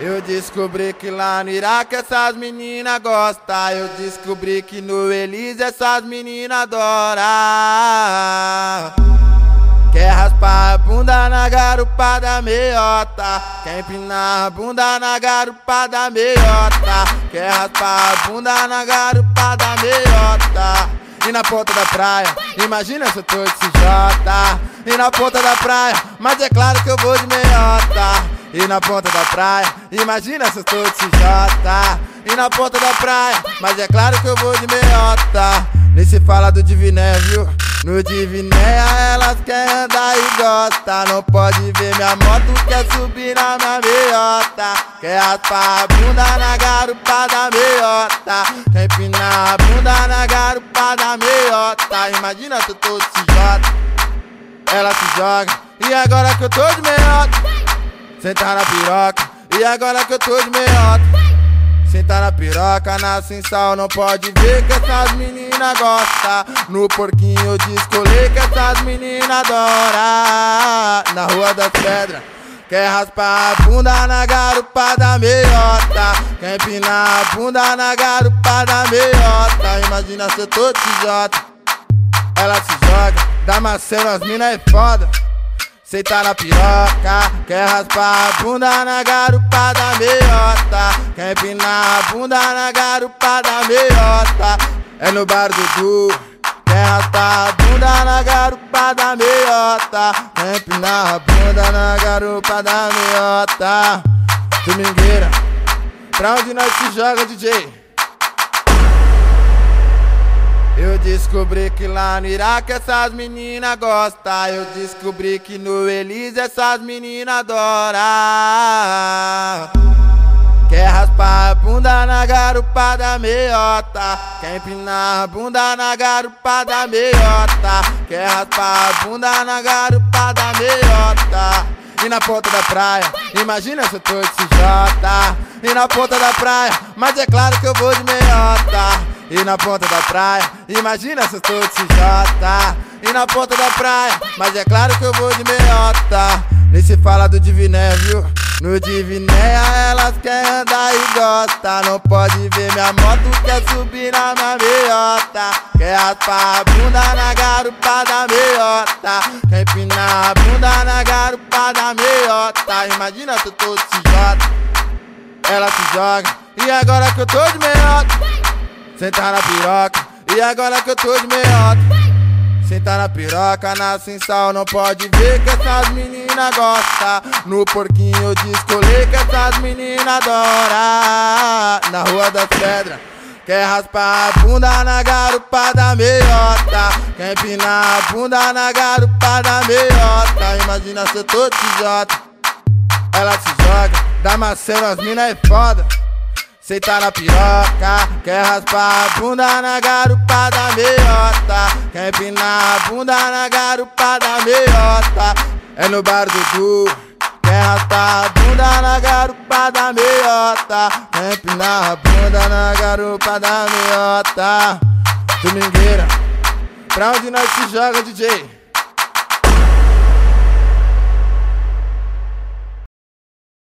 Eu descobri que lá no Iraque essas meninas gostam. Eu descobri que no Elise essas meninas adoram. Quer raspar a bunda na garupa da meiota? Quer empinar a bunda na garupa da meiota? Quer raspar a bunda na garupa da meiota? E na ponta da praia, imagina se eu tô de CJ E na ponta da praia, mas é claro que eu vou de meiota e na ponta da praia, imagina se eu tô de CJ E na ponta da praia, mas é claro que eu vou de meiota. Nem se fala do Diviné, viu? No Divinéia elas querem andar e gosta Não pode ver minha moto, quer subir na minha meiota. Quer raspar a bunda na garupa da meiota. Quer empinar a bunda na garupa da meiota. Imagina se eu tô de CJ Ela se joga E agora que eu tô de meiota Sentar na piroca, e agora que eu tô de meiota? Sentar na piroca, em sal, não pode ver que essas meninas gostam No porquinho eu descolei que essas meninas adoram Na rua das pedras Quer raspar a bunda na garupa da meiota. Quer empinar a bunda na garupa da meiota. Imagina se eu tô de J Ela se joga, dá macena, as mina é foda Senta na piroca, quer raspar a bunda na garupa da meiota. Quer empinar a bunda na garupa da meiota. É no bar do Du Quer raspar a bunda na garupa da meiota. Quer empinar a bunda na garupa da meiota. Domingueira, pra onde nós se joga, DJ? Eu descobri que lá no Iraque essas meninas gostam. Eu descobri que no Elise essas meninas adoram. Quer raspar a bunda na garupa da meiota? Quer empinar a bunda na garupa da meiota? Quer raspar a bunda na garupa da meiota? E na ponta da praia, imagina se eu tô de CJ E na ponta da praia, mas é claro que eu vou de meiota e na ponta da praia, imagina se eu tô de CJ E na ponta da praia, mas é claro que eu vou de meiota. Nem se fala do Diviné, viu? No Divinéia elas querem andar e gosta Não pode ver minha moto, quer subir na minha meiota. Quer raspar a bunda na garupa da meiota. Quer empinar a bunda na garupa da meiota. Imagina se eu tô de CJ Ela se joga, e agora que eu tô de meiota Sentar na piroca, e agora que eu tô de meiota. Sentar na piroca, nasce em sal, não pode ver que essas meninas gostam. No porquinho eu descolei que essas meninas adoram. Na rua das pedras Quer raspar a bunda na garupa da meiota. Quer empinar a bunda na garupa da meiota. Imagina se eu tô de J Ela se joga, dá maceno, as mina é foda Senta na piroca, quer raspar a bunda na garupa da meiota. Quer empinar a bunda na garupa da meiota. É no bar do Du Quer raspar a bunda na garupa da meiota. Quer empinar a bunda na garupa da meiota. Domingueira Pra onde nós se joga, DJ?